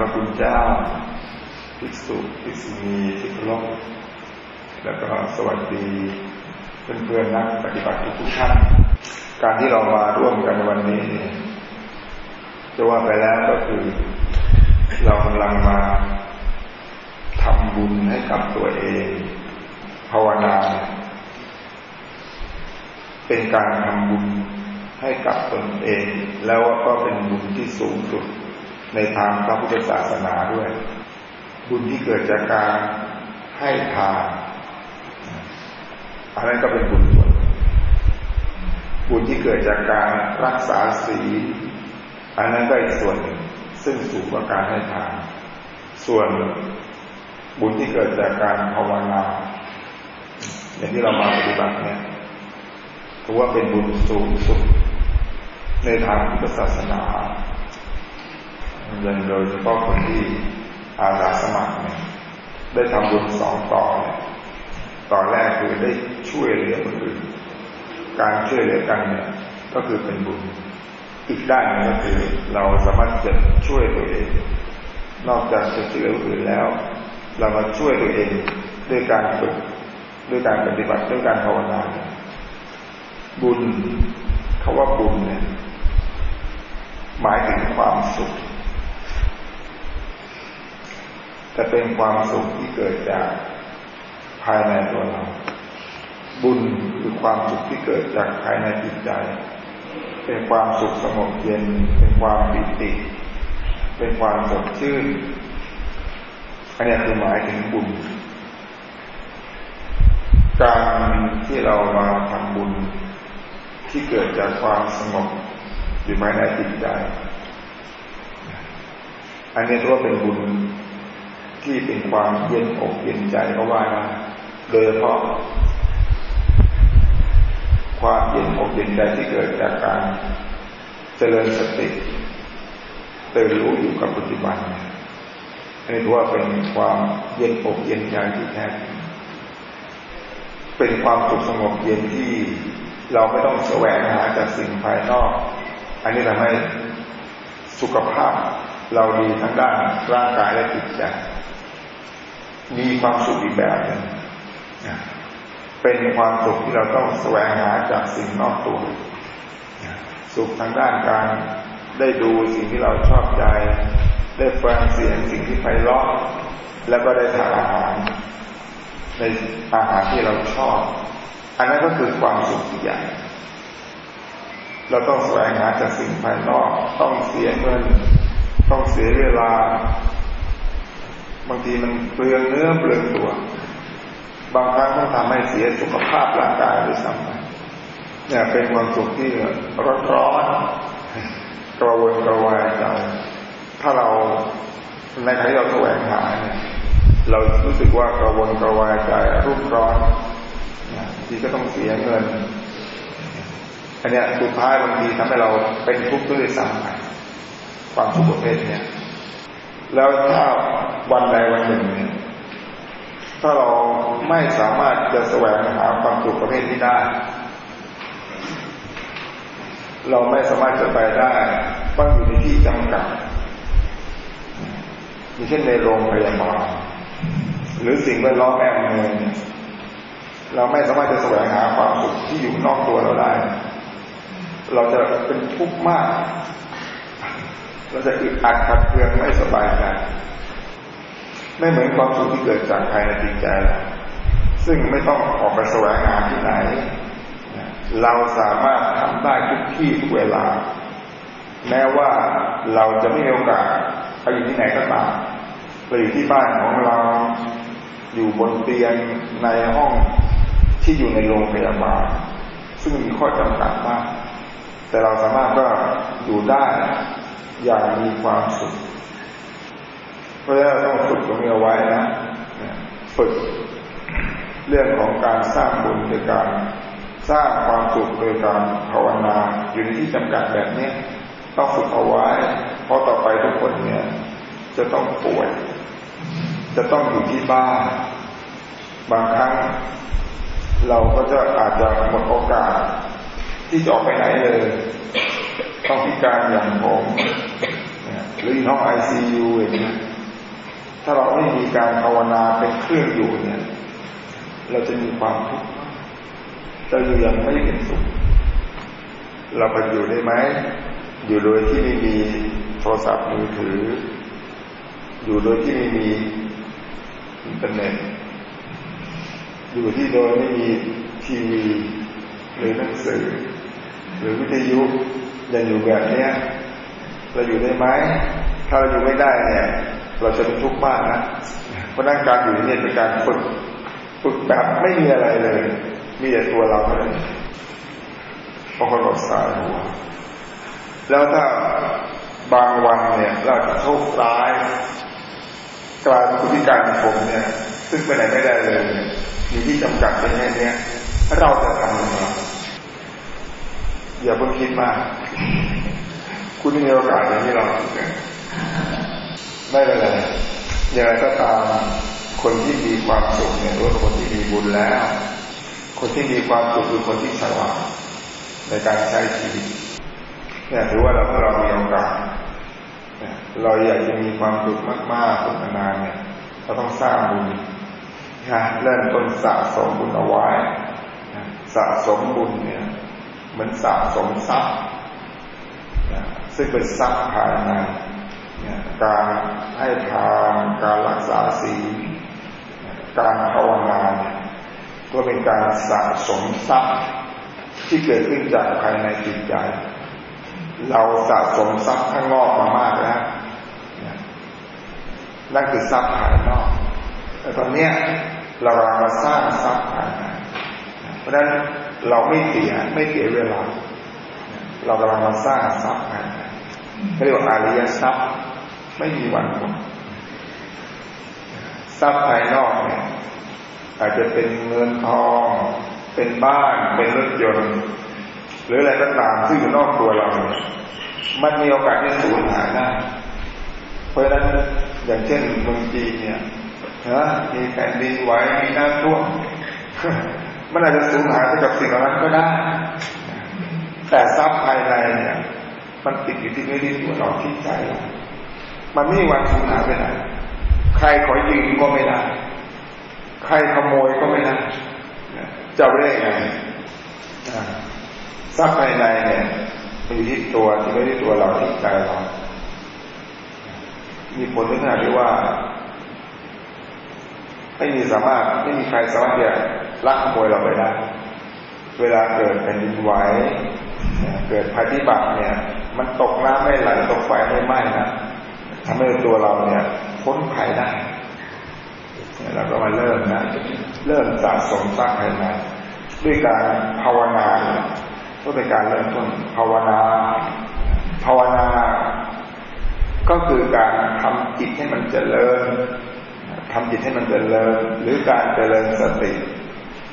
พระบุญเจ้า ภิกษุภิกษุณีที่เคารพแล้วก็สวัสดีเพื่อนๆนักปฏิบัติทุกท่านการที่เรามาร่วมกันวันนี้ จะว่าไปแล้วก็คือ เรากำลังมาทำบุญให้กับตัวเอง ภาวนา เป็นการทำบุญให้กับตนเอง แล้วก็เป็นบุญที่สูงสุด ในทางพระพุทธศาสนาด้วย บุญที่เกิดจากการให้ทานอันนั้นก็เป็นบุญส่วนบุญที่เกิดจากการรักษาศีลอันนั้นก็อีกส่วนหนึ่งซึ่งสูงกว่าการให้ทานส่วนบุญที่เกิดจากการภาวนาอย่างที่เรามาปฏิบัติเนี่ยถือว่าเป็นบุญสูงสุดในทางพุทธศาสนา โดยเฉพาะคนที่อาสาสมัครเนี่ยได้ทำบุญสองต่อเนี่ยต่อแรกคือได้ช่วยเหลือคนอื่น การช่วยเหลือกันเนี่ยก็คือเป็นบุญ อีกด้านนึงก็คือเราสามารถจะช่วยตัวเอง นอกจากจะช่วยเหลือคนอื่นแล้ว เรามาช่วยตัวเองด้วยการฝึกด้วยการปฏิบัติด้วยการภาวนา บุญเขาว่าบุญเนี่ยหมายถึงความสุข แต่เป็นความสุขที่เกิดจากภายในตัวเรา บุญคือความสุขที่เกิดจากภายในจิตใจ เป็นความสุขสงบเย็น เป็นความปิติ เป็นความสดชื่นอันนี้คือหมายถึงบุญ การที่เรามาทำบุญที่เกิดจากความสงบอยู่ภายในจิตใจ อันนี้ถือว่าเป็นบุญ ที่เป็นความเย็นอกเย็นใจเพราะว่านะโดยเฉพาะความเย็นอกเย็นใจที่เกิดจากการเจริญสติตื่นรู้อยู่กับปัจจุบันอันนี้ถือว่าเป็นความเย็นอกเย็นใจที่แท้เป็นความสุขสงบเย็นที่เราไม่ต้องแสวงหาจากสิ่งภายนอก อันนี้ทำให้สุขภาพเราดีทั้งด้านร่างกายและจิตใจ มีความสุขอีกแบบหนึ่งเป็นความสุขที่เราต้องแสวงหาจากสิ่งนอกตัว สุขทางด้านการได้ดูสิ่งที่เราชอบใจ ได้ฟังเสียงสิ่งที่ไพเราะแล้วก็ได้ทานอาหารในอาหารที่เราชอบ อันนั้นก็คือความสุขที่ใหญ่เราต้องแสวงหาจากสิ่งภายนอก ต้องเสียเงิน ต้องเสียเวลา บางทีมันเปลืองเนื้อเปลืองตัว บางครั้งต้องทำให้เสียสุขภาพร่างกายด้วยซ้ำไปเนี่ยเป็นความสุขที่ร้อนร้อนกระวนกระวายใจถ้าเราในขณะที่เราแสวงหาเนี่ยเรารู้สึกว่ากระวนกระวายใจรุ่มร้อนทีก็ต้องเสียเงินอันนี้สุดท้ายบางทีทำให้เราเป็นทุกข์ด้วยซ้ำไปความสุขประเภทนี้ แล้วถ้าวันใดวันหนึ่ง ถ้าเราไม่สามารถจะแสวงหาความสุขประเภทนี้ได้ เราไม่สามารถจะไปได้ต้องอยู่ในที่จำกัดอย่างเช่นในโรงพยาบาลหรือสิ่งแวดล้อมแอบเมืองเราไม่สามารถจะแสวงหาความสุขที่อยู่นอกตัวเราได้ เราจะเป็นทุกข์มาก เราจะอึดอัดขัดเคืองไม่สบายใจไม่เหมือนความสุขที่เกิดจากภายในจิตใจ ซึ่งไม่ต้องออกไปแสวงหาที่ไหน เราสามารถทำได้ทุกที่ทุกเวลา แม้ว่าเราจะไม่มีโอกาสไปอยู่ที่ไหนก็ตามไปอยู่ที่บ้านของเรา อยู่บนเตียงในห้องที่อยู่ในโรงพยาบาลซึ่งมีข้อจำกัดมาก แต่เราสามารถก็อยู่ได้ อย่างมีความสุข เพราะฉะนั้นต้องฝึกตรงนี้เอาไว้นะ ฝึกเรื่องของการสร้างบุญโดยการสร้างความสุขโดยการภาวนาอยู่ในที่จำกัดแบบนี้ต้องฝึกเอาไว้ เพราะต่อไปทุกคนเนี่ยจะต้องป่วย จะต้องอยู่ที่บ้านบางครั้ง เราก็จะอาจจะหมดโอกาส ที่จะออกไปไหนเลย ต้องพิการอย่างผม หรือห้องไอซียูอย่างนี้าเราไม่มีการภาวนาเป็นเครื่องอยู่เนี่ย เราจะมีความทุกข์เราอยู่ย่างไม่เป็นสุข เราไปอยู่ได้ไหม อยู่โดยที่ไม่มีโทรศัพท์มือถือ อยู่โดยที่ไม่มีอินเทอร์เน็ต อยู่ที่โดยไม่มีทีวีหรือหนังสือ หรือวิทยุยังอยู่แบบเนี้ย เราอยู่ได้ไหมถ้าเราอยู่ไม่ได้เนี่ย เราจะเป็นทุกข์มากนะเพราะนั่งการอยู่นี่เป็นการฝึกฝึกแบบไม่มีอะไรเลย มีแต่ตัวเราเลยเพราะคนเราสายหัวแล้วถ้าบางวันเนี่ยเราจะโชคร้ายกลายเป็นพิการผมเนี่ย ซึ่งไปไหนไม่ได้เลยมีที่จำกัดแค่นี้เราจะทำยังไงอย่าเพิ่งคิดมาก คุณมีโอกาสอย่างที่เราคิดกันไม่เป็นไรอย่างไรก็ตามคนที่มีความสุขเนี่ยรู้คนที่มีบุญแล้ว คนที่มีความสุขคือคนที่ฉลาดในการใช้ชีวิตเนี่ยถือว่าเราถ้าเรามีโอกาสเราอยากจะมีความสุขมากๆสุขนานเนี่ยเราต้องสร้างบุญนะเริ่มต้นสะสมบุญเอาไว้สะสมบุญเนี่ย เหมือนสะสมทรัพย์ ซึ่งเป็นทรัพย์ภายในการให้ทานการรักษาศีลการภาวนาก็เป็นการสะสมทรัพย์ที่เกิดขึ้นจากภายในจิตใจ เราสะสมทรัพย์ข้างนอกมามากแล้วนั่นคือทรัพย์ภายนอก แต่ตอนนี้เรามาสร้างทรัพย์ภายในเพราะฉะนั้นเราไม่เสียไม่เสียเวลา เรากำลังมาสร้างทรัพย์ภานเรียกว่าอาริยทรัพย์ไม่มีวันหมดทรัพย์ภายนอกเนี่ยอาจจะเป็นเงินทอง เป็นบ้าน เป็นรถยนต์ หรืออะไรก็ตามที่งอยู่นอกตัวเรา มันมีโอกาสที่สูญหายได้เพราะฉะนั้นอย่างเช่นเมืองจีนเนี่ยนะมีแผ่นดินไหวมีน้ำท่วมมันอาจจะสูญหายไปกับสิ่งเหล่านั้นก็ได้ แต่ทรัพย์ภายในเนี่ย มันติดอยู่ที่เนื้อที่ตัวเราที่ใจเรามันไม่มีวันสูญหายไปไหนใครขอยืมก็ไม่ได้ ใครขโมยก็ไม่ได้จะเรียกไงทรัพย์ภายในเนี่ยมันอยู่ที่ตัวที่ไม่ได้ตัวเราที่ใจเรา มีผลถึงขนาดที่ว่า ไม่มีสามารถไม่มีใครสามารถจะลักขโมยเราไปได้ เวลาเกิดแผ่นดินไหว เกิดภัยพิบัติเนี่ย มันตกน้ำไม่ไหลตกไฟไม่ไหม้นะทำให้ตัวเราเนี่ยพ้นภัยได้เราก็มาเริ่มนะ เริ่มสะสมสร้างภายในด้วยการภาวนาก็เป็นการเริ่มต้นภาวนา ภาวนา ก็คือการทำจิตให้มันเจริญทำจิตให้มันเจริญ หรือการเจริญสติ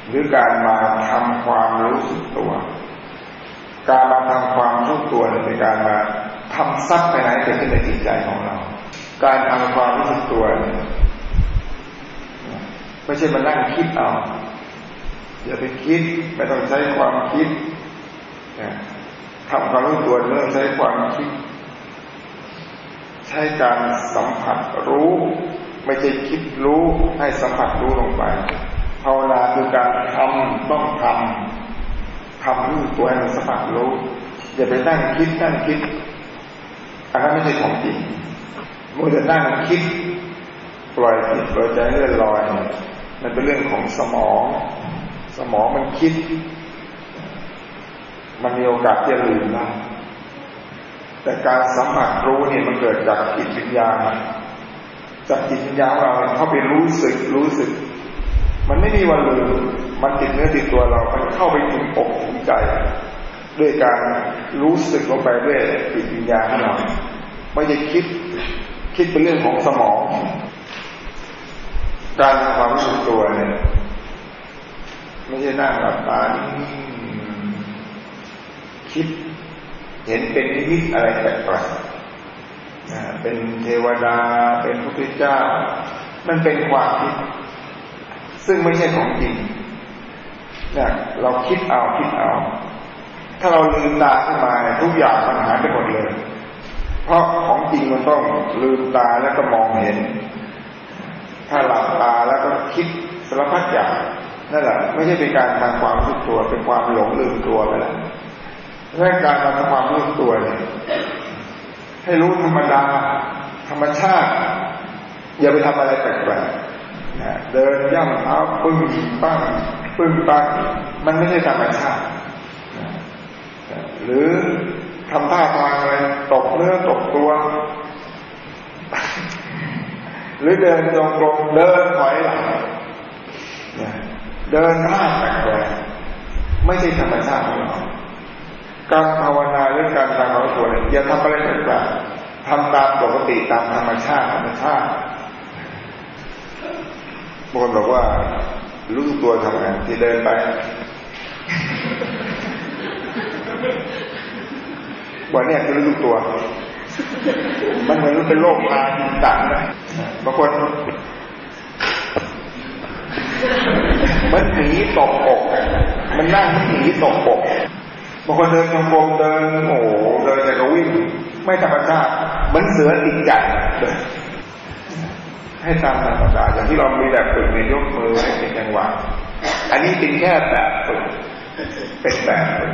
หรือการมาทำความรู้สึกตัว การมาทำความรู้ตัวเป็นการมาทำซับไปไหนเกิดขึ้นในจิตใจของเรา การทำความรู้สึกตัวไม่ใช่มานั่งคิดเอาอย่าไปคิดไม่ต้องใช้ความคิดทำความรู้ตัวไม่ต้องใช้ความคิด ใช้การสัมผัสรู้ ไม่ใช่คิดรู้ให้สัมผัสรู้ลงไปภาวนาคือการทำต้อง ตัวให้มันสัมผัสรู้อย่าไปนั่งคิดนั่งคิดอันนั้นไม่ใช่ของจริงเมื่อจะนั่งคิดปล่อยจิตปล่อยใจเลื่อนลอยมันเป็นเรื่องของสมอง สมองมันคิด มันมีโอกาสจะลืมได้แต่การสัมผัสรู้เนี่ยมันเกิดจากจิตวิญญาณจากจิตวิญญาณเราเข้าไปรู้สึกรู้สึก มันไม่มีวันลืม มันติดเนื้อติดตัวเรา มันเข้าไปถึงอกถึงใจ ด้วยการรู้สึกลงไปด้วยจิตวิญญาณของเราไม่ได้คิดคิดเป็นเรื่องของสมอง การทำความรู้สึกตัวเนี่ยไม่ใช่นั่งหลับตาคิดเห็นเป็นนิมิตอะไรแปลกๆเป็นเทวดา เป็นพระพุทธเจ้า มันเป็นความคิด ซึ่งไม่ใช่ของจริง เนี่ยเราคิดเอาคิดเอา ถ้าเราลืมตาขึ้นมาทุกอย่างมันหายไปหมดเลย เพราะของจริงมันต้องลืมตาแล้วก็มองเห็น ถ้าหลับตาแล้วก็คิดสารพัดอย่างนั่นแหละไม่ใช่เป็นการทำความรู้ตัวเป็นความหลงลืมตัวไปแล้วเรื่องการทำความรู้ตัวเนี่ยให้รู้ธรรมดาธรรมชาติ อย่าไปทำอะไรแปลกๆเดินย่ำเท้าปึ้งปั้ง ปึ้งปั้งมันไม่ใช่ธรรมชาติหรือทำท่าทางอะไรตกเนื้อตกตัว หรือเดินจงกรมเดินถอยหลังเดินท่าแปลกๆไม่ใช่ธรรมชาติของเราการภาวนาหรือการทำของตัวอย่าทำอะไรแปลกๆทำตามปกติตามธรรมชาติธรรมชาติบางคนบอกว่า รู้ตัวทำงานที่เดินไป วันนี้คือรู้ตัว มันเหมือนเป็นโรคมาตังนะบางคนมันหนีตกอก มันนั่งมันหนีตกอกบางคนเดินจงกรมเดินโอ้เดินแต่ก็วิ่ง ไม่ธรรมชาติเหมือนเสือติดจัดให้ตามธรรมดาติอย่างที่เรามีแบบฝึกในยก นี้เป็นแค่แบบฝึก เป็นแบบฝึก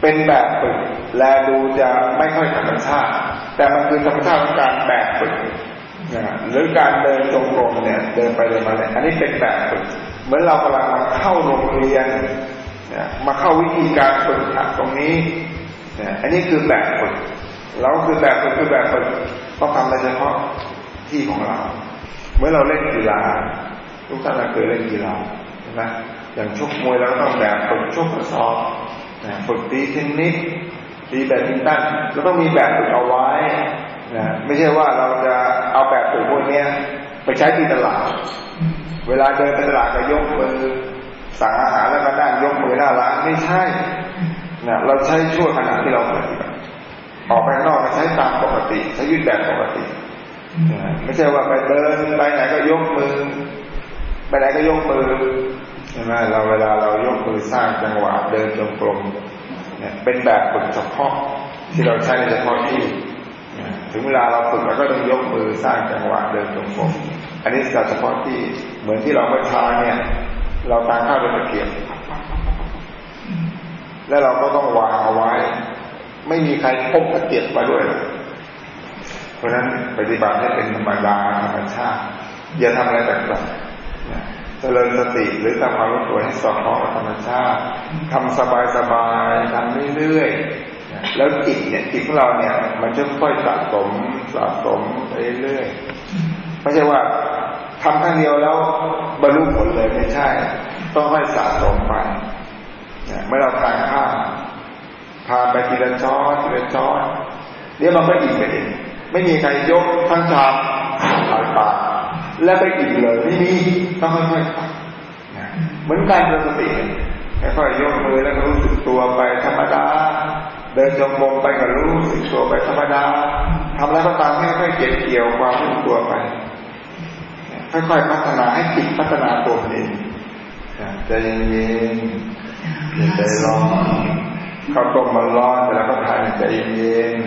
เป็นแบบฝึก แลดูจะไม่ค่อยธรรมชาติ แต่มันคือธรรมชาติของการแบบฝึกนะหรือการเดินตรงๆเนี่ย เดินไปเดินมาเนี่ยอันนี้เป็นแบบฝึก เหมือนเรากำลังมาเข้าโรงเรียนนะมาเข้าวิธีการฝึกหัดตรงนี้นะอันนี้คือแบบฝึก เราคือแบบฝึกคือแบบฝึกต้องทำโดยเฉพาะที่ของเรา เมื่อเราเล่นกีฬาทุกท่านเคยเล่นกีฬา ใช่ไหมอย่างชกมวยเราก็ต้องแบบฝึกชกกระสอบฝึกตีเทนนิสตีแบดมินตันเราต้องมีแบบฝึกเอาไว้นะไม่ใช่ว่าเราจะเอาแบบฝึกพวกนี้ไปใช้ที่ตลาด เวลาเดินไปตลาดก็ยกมือสั่งอาหารแล้วก็นั่งยกมือหน้าร้านไม่ใช่นะเราใช้ช่วงขณะที่เราปฏิบัติออกไปนอกก็ใช้ตามปกติใช้ยืดแบบปกติไม่ใช่ว่าไปเดินไปไหนก็ยกมือ ไปไหนก็ยกมือ ช่ไหมเราเวลาเรายกมือสร้างจังหวะเดินจงกรมเนี่ยเป็นแบบฝึกเฉพาะที่เราใช้ในเฉพาะที่ถึงเวลาเราฝึกเราก็ต้องยกมือสร้างจังหวะเดินจงกรมอันนี้เฉพาะที่เหมือนที่เราเมื่อเช้าเนี่ย เราตางข้าวเป็นตะเกียบแล้วเราก็ต้องวางเอาไว้ ไม่มีใครพกตะเกียบมาด้วย เพราะฉะนั้นปฏิบัติให้เป็นธรรมดาธรรมชาติอย่าทำอะไรแปลกๆ เจริญสติหรือทำความรู้ตัวให้สอดคล้องกับธรรมชาติทำสบายๆทำเรื่อยๆแล้วจิตเนี่ยจิตของเราเนี่ย มันจะค่อยสะสมสะสมไปเรื่อยๆไม่ใช่ว่าทำครั้งเดียวแล้วบรรลุผลเลยไม่ใช่ ต้องค่อยสะสมไปเมื่อเราทานข้าวทานไปทีละช้อนทีละช้อนเดี๋ยมันก็อิ่มไปเองไม่มีใครยกทั้งชาม แล้วไปอิ่มเลยไม่มีต้องค่อยๆเหมือนการเดินสติค่อยๆยกมือแล้วก็รู้สึกตัวไปธรรมดา เดินจงกรมไปก็รู้สึกตัวไปธรรมดาทำแล้วก็ตามให้ค่อยเก็บเกี่ยวความรู้ตัวไป ค่อยๆพัฒนาให้จิตพัฒนาตัวเองใจเย็นๆใจร้อนข้าวต้มมันร้อนแต่แล้วก็ทานใจเย็น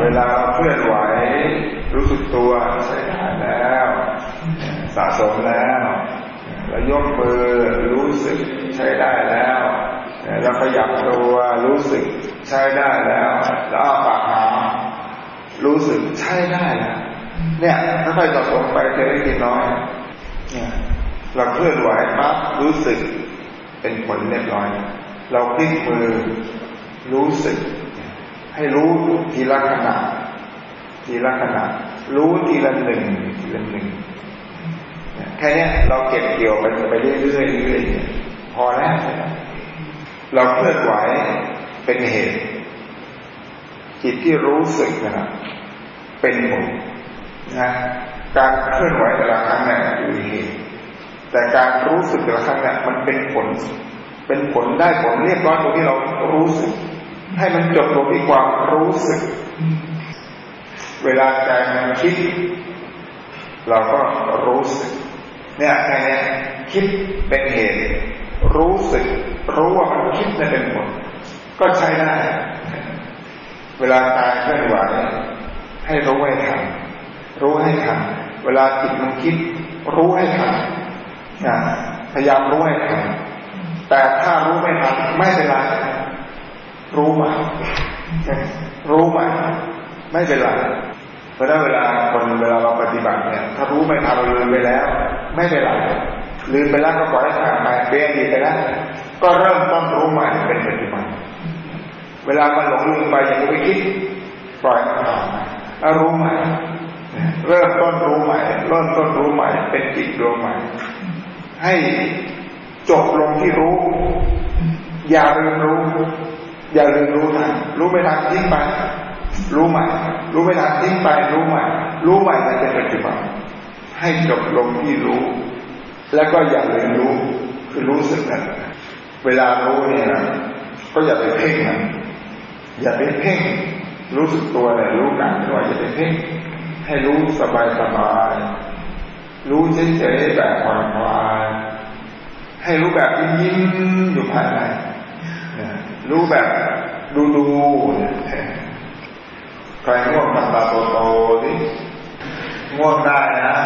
เวลาเคลื่อนไหวรู้สึกตัวใช้ได้แล้ว สะสมแล้ว แล้วยกมือรู้สึกใช้ได้แล้ว แล้ว ขยับตัวรู้สึกใช้ได้แล้ว แล้วอาปากหารู้สึกใช้ได้แล้วเนี่ยค่อยๆสะสมไปเล็กๆน้อย เนี่ยเราเคลื่อนไหวปั๊บรู้สึกเป็นผลเรียบร้อย เราพลิกมือรู้สึก ให้รู้ทีละขณะทีละขณะรู้ทีละหนึ่งทีละหนึ่งแค่นี้เราเก็บเกี่ยวไปไปเรื่อยๆเรื่อยๆพอแล้ว เราเคลื่อนไหวเป็นเหตุ จิตที่รู้สึกนะเป็นผลนะการเคลื่อนไหวแต่ละครั้งเนี่ยคือเหตุแต่การรู้สึกแต่ละครั้งเนี่ยมันเป็นผล เป็นผลได้ผลเรียบร้อยตรงที่เรารู้สึก ให้มันจบลงที่ความรู้สึก เวลาใจมันคิด เราก็รู้สึก เนี่ยแค่นี้คิดเป็นเหตุ รู้สึก รู้ว่ามันคิดนั่นเป็นผลก็ใช้ได้ เวลากายเคลื่อนไหวให้รู้ให้ทันรู้ให้ทันเวลาจิตมันคิด รู้ให้ทันนะพยายามรู้ให้ทันแต่ถ้ารู้ไม่ทันไม่เป็นไรรู้ใหม่รู้ใหม่ไม่เป็นไรเพราะนั้นเวลาคนเวลาเราปฏิบัติเนี่ย ถ้ารู้ไม่ทันลืมไปแล้ว ไม่เป็นไรลืมไปแล้วก็ปล่อยให้ผ่านไปเปลี่ยนดีไปแล้ว ก็เริ่มต้นรู้ใหม่เป็นปัจจุบัน เวลามันหลงลืมไปอย่างไปคิดปล่อยมันผ่านแล้วรู้ใหม่เริ่มต้นรู้ใหม่เริ่มต้นรู้ใหม่ เป็นจิตดวงใหม่ ให้จบลงที่รู้ อย่าลืมรู้ อย่าลืมรู้ทันรู้ไม่ทันทิ้งไป รู้ใหม่ รู้ไม่ทันทิ้งไป รู้ใหม่ รู้ใหม่มันเป็นปัจจุบัน ให้จบลงที่รู้ แล้วก็อย่าลืมรู้ คือรู้สึกนั้น เวลารู้เนี่ยนะก็อย่าไปเพ่งมันอย่าไปเพ่ง รู้สึกตัวเลยรู้การเคลื่อนไหวอย่าไปเพ่ง ให้รู้สบายสบายรู้เฉยๆแบบผ่อนคลายให้รู้แบบยิ้มอยู่ภายในรู้แบบดูดูใครง่วงทำตาโตๆสิง่วงได้นะ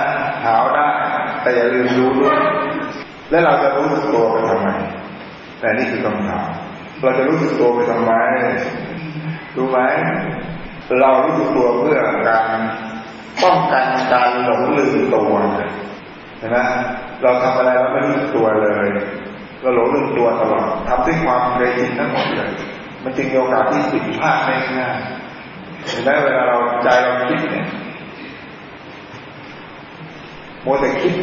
หาวได้ แต่อย่าลืมรู้ด้วยแล้วเราจะรู้สึกตัวไปทำไม แต่นี่คือคำถาม เราจะรู้สึกตัวไปทำไมรู้ไหมเรารู้สึกตัวเพื่อการป้องกันการหลงลืมตัวเห็นไหมเราทำอะไรเราไม่รู้สึกตัวเลยเราหลงลืมตัวตลอดทำด้วยความเคยชินทั้งหมดเลยมันจึงมีโอกาสที่ผิดพลาดได้ง่ายเห็นไหมเวลาเราใจเราคิดเนี่ยโมแต่คิด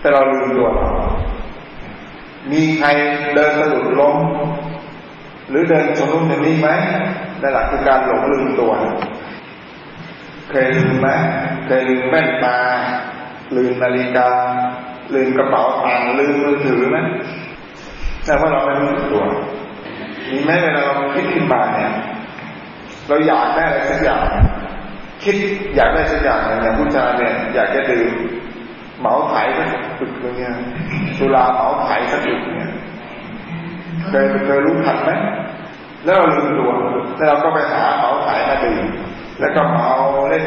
แต่เราลืมตัวเรา มีใครเดินสะดุดล้ม หรือเดินชนลุ่มอย่างนี้ไหมนั่นหละคือการหลงลืมตัว เคยลืมไหมเคยลืมแว่นตา ลืมนาฬิกา ลืมกระเป๋าตังค์ลืมมือถือไหมแต่ว่าเราไม่รู้ตัวมีไหมเวลาเราคิดขึ้นมาเนี่ย เราอยากได้อะไรสักอย่าง คิดอยากได้สักอย่างอย่างผู้ชายเนี่ย อยากจะดื่มเหมาไผ่สักตึกเนี่ย สุราเหมาไผ่สักตึกเนี่ยเคยเคยรู้ทันไหมแล้วเราลืมตัวแล้วเราก็ไปหาเหมาไผ่มาดื่มแล้วก็เมาเล่น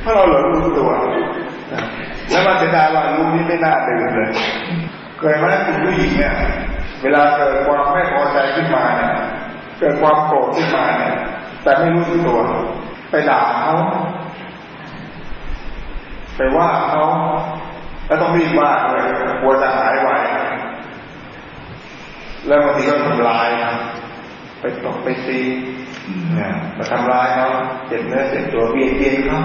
เพราะเราหลงรู้ตัวแล้วมาเสียดายว่าลูกนี้ไม่น่าดื่มเลยเคยไหมคุณผู้หญิงเนี่ย เวลาเกิดความไม่พอใจขึ้นมาเนี่ยเกิดความโกรธขึ้นมาเนี่ยแต่ไม่รู้สึกตัว ไปด่าเขา ไปว่าเขาแล้วต้องรีบว่าเลยกลัวจะหายไวแล้วบางทีก็ทำลายไปตกไปตีเนี่ยมาทำลายเขาเจ็บเนื้อเจ็บตัวเบียดเบียนเขา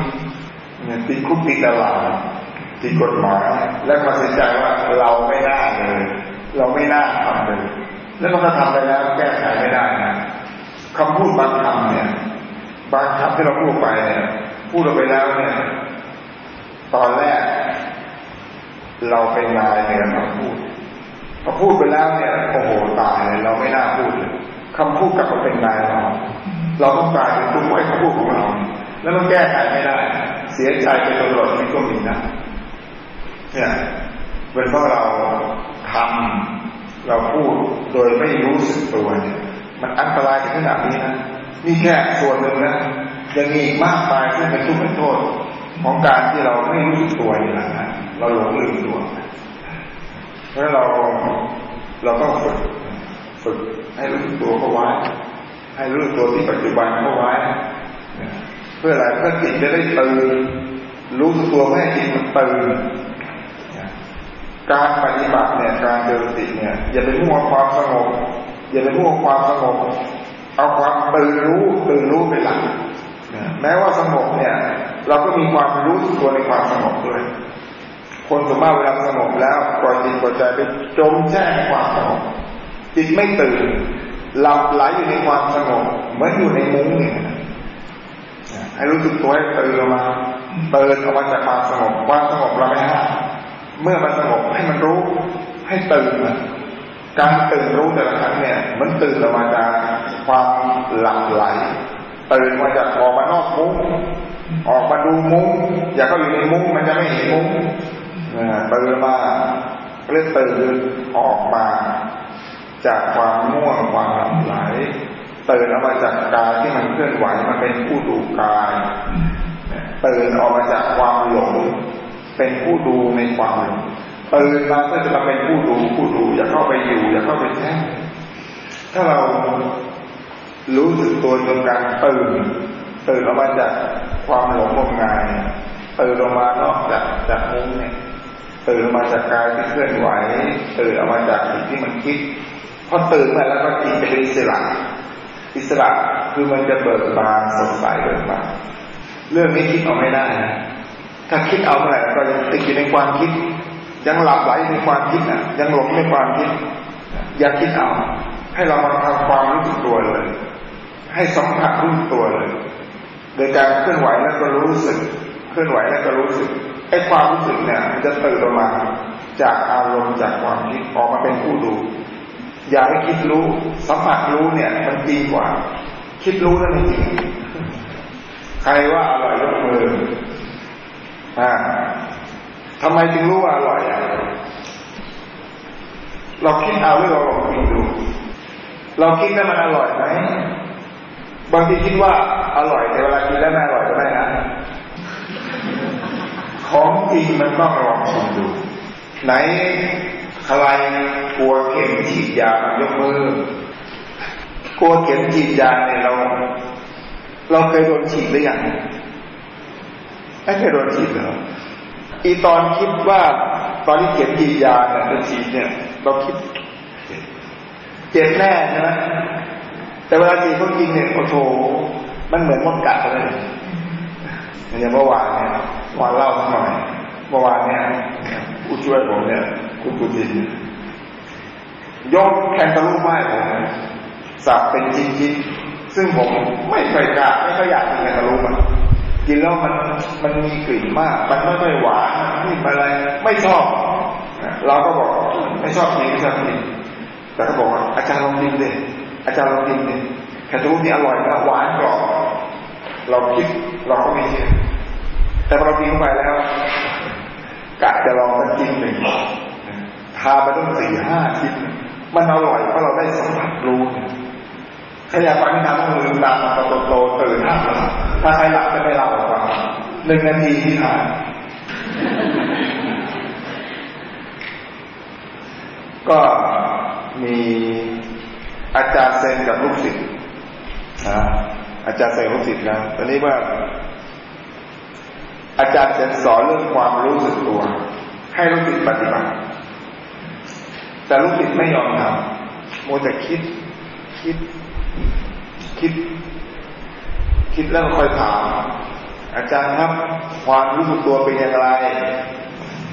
เนี่ยติดคุกติดตลาดติดกฎหมายแล้วมาเสียใจว่าเราไม่น่าเลย เราไม่น่าทำเลยแล้วมันก็ทำไปแล้วแก้ไขไม่ได้นะคำพูดบางคำเนี่ย บางคำที่เราพูดไปเนี่ยพูดออกไปแล้วเนี่ย ตอนแรก เราเป็นนายเหนือคำพูดพอพูดไปแล้วเนี่ยโอ้โหตายเลยเราไม่น่าพูดเลยคำพูดกลับมาเป็นนายเราเราต้องกลายเป็นผู้ให้คำพูดของเรา แล้วต้องแก้ไขไม่ได้ เสียใจไปตลอดชีวิตก็มีนะเนี่ยเป็นเพราะเราทำเราพูดโดยไม่รู้สึกตัวเนี่ยมันอันตรายถึงขนาดนี้นะนี่แค่ส่วนหนึ่งนะยังมีอีกมากมายที่เป็นทุกข์เป็นโทษ ของการที่เราไม่รู้ตัวอย่างนั้นเราหลงลืมตัวเพราะเราเราต้องฝึกฝึกให้รู้ตัวเข้าไว้ ให้รู้ตัวที่ปัจจุบันเข้าไว้ เพื่ออะไรเพื่อจิตจะได้ตื่นรู้ตัวให้จิตมันตื่นการปฏิบัติเนี่ยการเจริญสติเนี่ย อย่าไปมุ่งความสงบอย่าไปมุ่งความสงบเอาความตื่นรู้ตื่นรู้เป็นหลักแม้ว่าสงบเนี่ย เราก็มีความรู้ตัวในความสงบด้วยคนสมมติเวลาสงบแล้วปล่อยจิตปล่อยใจไปจมแช่ในความสงบจิตไม่ตื่น หลับไหลอยู่ในความสงบเหมือนอยู่ในมุ้งเนี่ยให้รู้สึกตัวให้ตื่นออกมาเตื่นออกมาจากความสงบความสงบเราไม่ห้ามเมื่อมันสงบให้มันรู้ให้ตื่นมันการตื่นรู้แต่ละครั้งเนี่ย มันตื่นออกมาจากความหลับไหล ตื่นมาจากออกมานอกมุ้งออกมาดูมุ้งอย่าเข้าอยู่ในมุ้งมันจะไม่เห็นมุ้งตื่นมาเรียกตื่นออกมา จากความง่วงความหลับไหลตื่นออกมาจากกายที่มันเคลื่อนไหวมันเป็นผู้ดูกายตื่นออกมาจากความหลงเป็นผู้ดูในความหลงตื่นมาเพื่อจะมาเป็นผู้ดูผู้ดู อย่าเข้าไปอยู่ อย่าเข้าไปแช่ถ้าเรา รู้สึกตัวจนการตื่นตื่นออกมาจากความหลงงมงายตื่นออกมานอกจากจากมุ้งเนี่ยตื่นออกมาจากกายที่เคลื่อนไหวตื่นออกมาจากจิตที่มันคิดพอตื่นมาแล้วก็จิตเป็นอิสระอิสระคือมันจะเบิกบานสดใสเบิกบานเรื่องนี้คิดเอาไม่ได้นะถ้าคิดเอาเมื่อไหร่ก็ยังติดอยู่ในความคิด ยังหลับไหลในความคิดนะยังหลงในความคิด อย่าคิดเอา ให้เรามาทำความรู้สึกตัวเลย ให้สัมผัสรู้ตัวเลย โดยการเคลื่อนไหวแล้วก็รู้สึก เคลื่อนไหวแล้วก็รู้สึกไอ้ความรู้สึกเนี่ยมันจะตื่นออกมาจากอารมณ์จากความคิดออกมาเป็นผู้ดู อย่าให้คิดรู้ สัมผัสรู้เนี่ย มันจริงกว่า คิดรู้นั่นจริงใครว่าอร่อยยกมืออ่าทำไมจึงรู้ว่าอร่อยอะเราคิดเอาหรือเราลองคิดดู เราคิดว่ามันอร่อยไหม บางทีคิดว่าอร่อยแต่เวลากินแล้วไม่อร่อยก็ได้นะ ของจริงมันต้องลองชิมดู ไหนใครกลัวเข็มฉีดยายกมือกลัวเข็มฉีดยาเนี่ยเรา เราเคยโดนฉีดหรือยังไม่เคยโดนฉีดเลยอีตอนคิดว่าตอนที่เข็มฉีดยาเนี่ยจะฉีดเนี่ย เราคิด เจ็บแน่ใช่ไหม แต่เวลาฉีเขากินเนี่ยโอ้โหมันเหมือนมดกัดเลยอย่างเมื่อวานเนี่ยวันเล่าหน่อยเมื่อวานเนี่ยผู้ช่วยผมเนี่ยคุณกุจินยกแคนตาลูปไม้ผมสับเป็นชิ้นๆซึ่งผมไม่เคยกล้าไม่ค่อยอยากกินแคนตาลูปมันกินแล้วมันมันมีกลิ่นมาก มันไม่ค่อยหวานนี่อะไรไม่ชอบเราก็บอกไม่ชอบกินไม่ชอบกินแต่ก็บอกว่าอาจารย์ลองกินเลย อาจารย์ลองกินเลยแคนตาลูปนี่อร่อยนะหวานกรอบเราคิดเราก็ไม่เชื่อแต่พอเรากินเข้าไปแล้วกะจะลองสักชิ้นหนึ่งทาไปต้องสี่ห้าชิ้นมันอร่อยเพราะเราได้สัมผัสรู้ขยับไปไม่นานต้องลืมตามาโตโตตื่นห้าถ้าใครหลับจะไม่เล่าฟังหนึ่งนาทีที่ผ่านก็มี อาจารย์เซนกับลูกศิษย์นะอาจารย์เซนลูกศิษย์นะตอนนี้ว่า อาจารย์เซนสอนเรื่องความรู้สึกตัว ให้ลูกศิษย์ปฏิบัติ แต่ลูกศิษย์ไม่ยอมทำโมจะคิดคิดคิด คิดแล้วค่อยถามอาจารย์ครับ ความรู้สึกตัวเป็นอย่างไร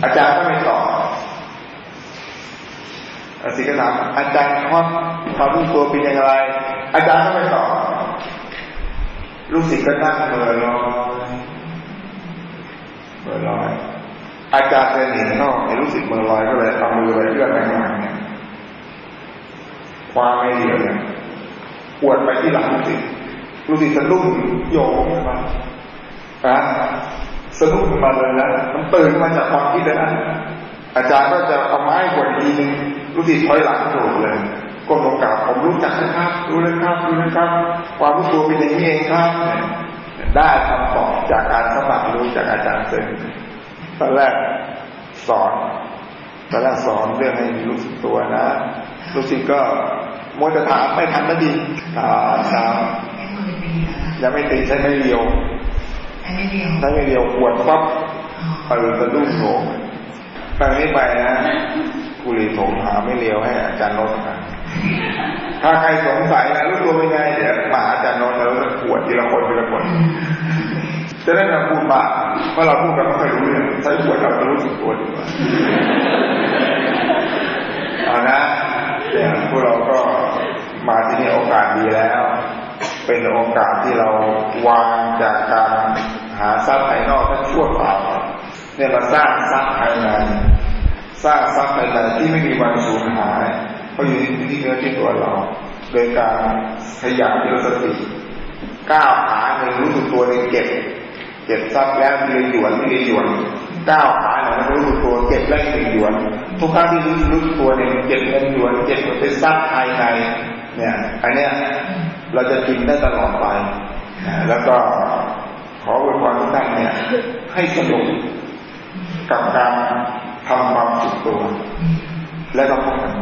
อาจารย์ก็ไม่ตอบ อาศิก็ถามอาจารย์ครับความรู้สึกตัวเป็นอย่างไร อาจารย์ก็ไม่ตอบลูกศิษย์ก็นั่งเมื่อลอยเมื่อลอย อาจารย์เคยเห็นเขาเห็นลูกศิษย์เมื่อลอยก็เลยเอามือไปเลื่อนไปข้างหลังเนี่ยความไม่เดียวเนี่ยปวดไปที่หลังลูกศิษย์ลูกศิษย์สะดุ้งโยงขึ้นมาอะสะดุ้งมาเลยนะมันตื่นมาจากความคิดเลยนะอาจารย์ก็จะเอาไม้ขวดทีนึง ลูกศิษย์ถอยหลังโดดเลยก้มลงกราบผมรู้จักนะครับ รู้เลยครับรู้เลยครับ ความรู้ตัวเป็นอย่างนี้เองครับ ได้คำตอบจากการสมัครรู้จากอาจารย์เซนตอนแรกสอนตอนแรกสอนเรื่องให้รู้สึกตัวนะ รู้สึกก็มัวจะถามไม่ทันนาทีถามถามยังไม่ติดใช้ไม่เรียวใช้ไม่เรียวปวดปั๊บเปิดสะดุ้งโผล่ตอนนี้ไปนะ กุลีถงหาไม่เรียวให้อาจารย์โนสกันถ้าใครสงสัยนะรู้ตัวเป็นไงเดี๋ยวมาอาจารย์โนตแล้วจะปวดทีละคนทีละคนจะได้มาพูดบ้าเพราะเราพูดกันไม่ค่อยรู้เรื่องใช้ปวดเราจะรู้สึกตัวดีกว่าเอานะเนี่ยพวกเราก็มาที่นี่โอกาสดีแล้ว เป็นโอกาสที่เราวางจากการหาทรัพย์ภายนอกทั้งชั่วคราวเนี่ยมาสร้างทรัพย์ภายใน สร้างทรัพย์ภายในที่ไม่มีวันสูญหายเพราะอยู่ที่เนื้อที่ตัวเรา โดยการขยับที่สติก้าวขาหนึ่งรู้สึกตัวหนึ่งเก็บ เก็บทรัพย์แล้วมีหยวนมีหยวนก้าวขาหนึ่งรู้สึกตัวเก็บแล้วหนึ่งหยวนทุกครั้งที่รู้รู้สึกตัวหนึ่งเก็บเงินหยวนเก็บเป็นทรัพย์ภายในเนี่ยอันเนี้ยเราจะกินได้ตลอดไปแล้วก็ขออวยพรทุกท่านเนี่ยให้สนุกกับการ ทำความสุขตัว และก็พบกัน